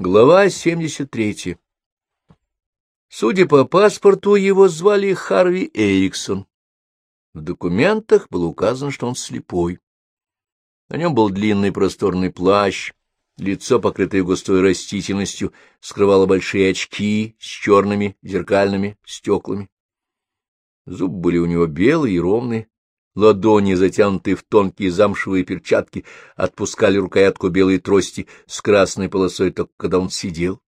Глава 73. Судя по паспорту, его звали Харви Эриксон. В документах было указано, что он слепой. На нем был длинный просторный плащ, лицо, покрытое густой растительностью, скрывало большие очки с черными зеркальными стеклами. Зубы были у него белые и ровные, ладони, затянутые в тонкие замшевые перчатки, отпускали рукоятку белой трости с красной полосой только когда он сидел.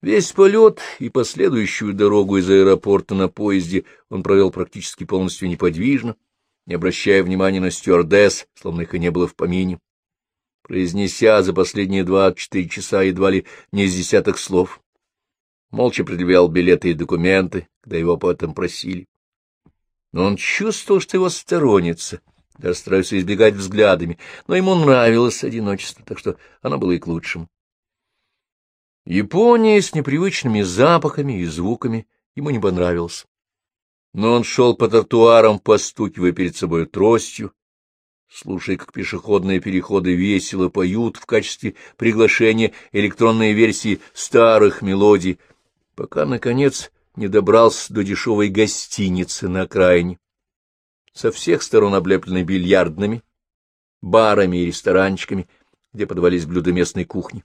Весь полет и последующую дорогу из аэропорта на поезде он провел практически полностью неподвижно, не обращая внимания на стюардесс, словно их и не было в помине, произнеся за последние два-четыре часа едва ли не из десятых слов. Молча предъявлял билеты и документы, когда его об этом просили. Но он чувствовал, что его сторонится, даже стараются избегать взглядами, но ему нравилось одиночество, так что оно было и к лучшему. Япония с непривычными запахами и звуками ему не понравилась. Но он шел по тротуарам, постукивая перед собой тростью, слушая, как пешеходные переходы весело поют в качестве приглашения электронные версии старых мелодий, пока, наконец, не добрался до дешевой гостиницы на окраине, со всех сторон облепленной бильярдными, барами и ресторанчиками, где подавались блюда местной кухни.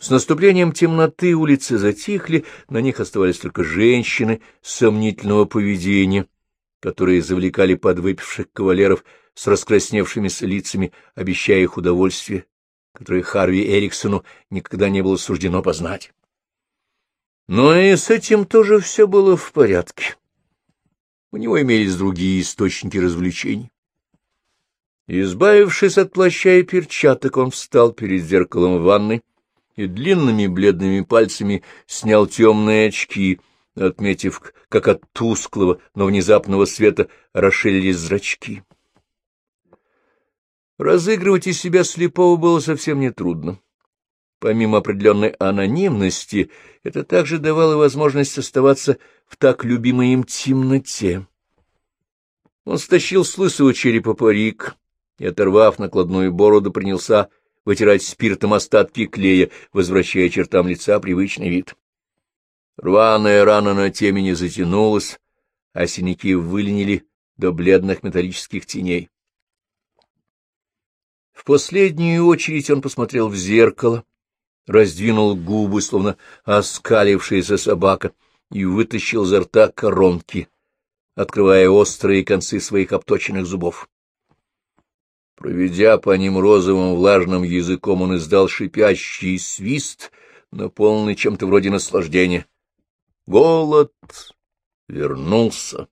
С наступлением темноты улицы затихли, на них оставались только женщины сомнительного поведения, которые завлекали подвыпивших кавалеров с раскрасневшимися лицами, обещая их удовольствие, которое Харви Эриксону никогда не было суждено познать. Но и с этим тоже все было в порядке. У него имелись другие источники развлечений. Избавившись от плаща и перчаток, он встал перед зеркалом в ванной и длинными бледными пальцами снял темные очки, отметив, как от тусклого, но внезапного света расширились зрачки. Разыгрывать из себя слепого было совсем нетрудно. Помимо определенной анонимности, это также давало возможность оставаться в так любимой им темноте. Он стащил с лысого черепа парик и, оторвав накладную бороду, принялся вытирать спиртом остатки клея, возвращая чертам лица привычный вид. Рваная рана на темени затянулась, а синяки выленили до бледных металлических теней. В последнюю очередь он посмотрел в зеркало, раздвинул губы, словно оскалившаяся собака, и вытащил изо рта коронки, открывая острые концы своих обточенных зубов. Проведя по ним розовым влажным языком, он издал шипящий свист, наполненный чем-то вроде наслаждения. Голод вернулся.